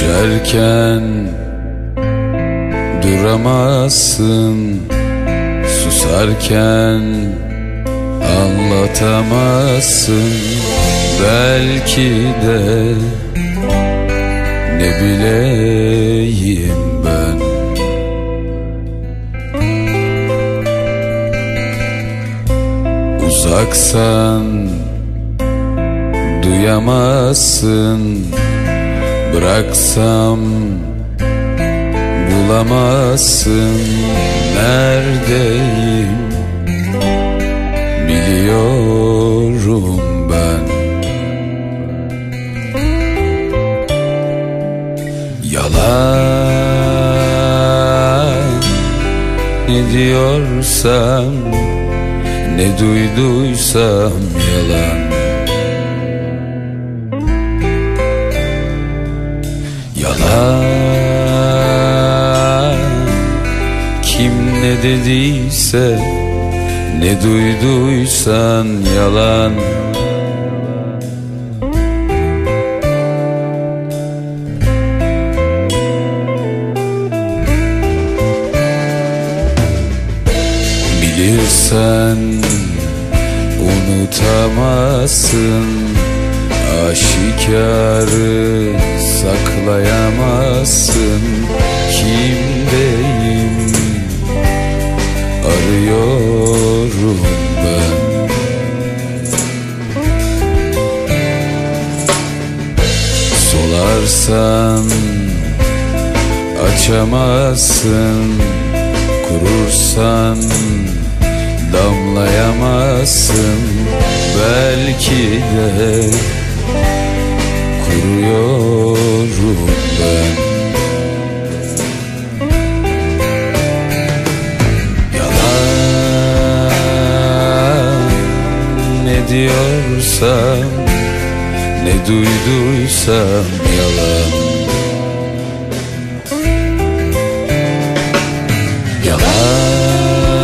Giderken duramazsın. Susarken anlatamazsın. Belki de ne bileyim ben. Uzaksan duyamazsın Bıraksam bulamazsın Neredeyim? Biliyorum ben. Yalan ne diyorsam Ne duyduysam yalan Yalan Kim ne dediyse Ne duyduysan yalan. Bilirsen unutamazsın Aşikarı saklayamazsın. Kimdeyim arıyorum ben. Solarsan açamazsın. Kurursan damlayamazsın. Belki de kuruyorum ben Yalan ne diyorsam Ne duyduysam yalan. Yalan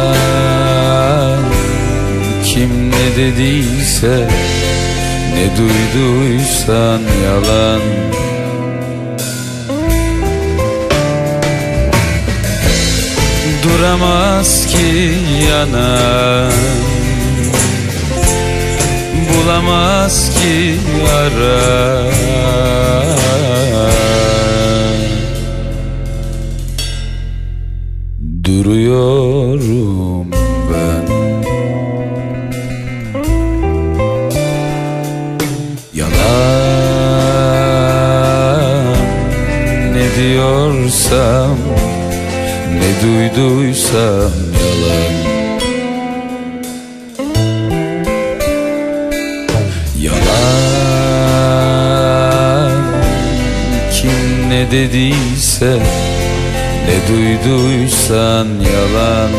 Kim ne dediyse Ne duyduysan yalan. Duramaz ki yanan. Bulamaz ki ara Duruyorum diyorsam Ne duyduysam yalan. Yalan Kim ne dediyse Ne duyduysan yalan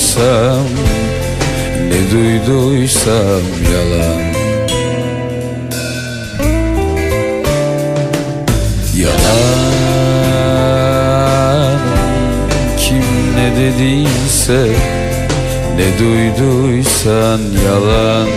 diyorsam Ne duyduysam yalan. Yalan Kim ne dediyse Ne duyduysan yalan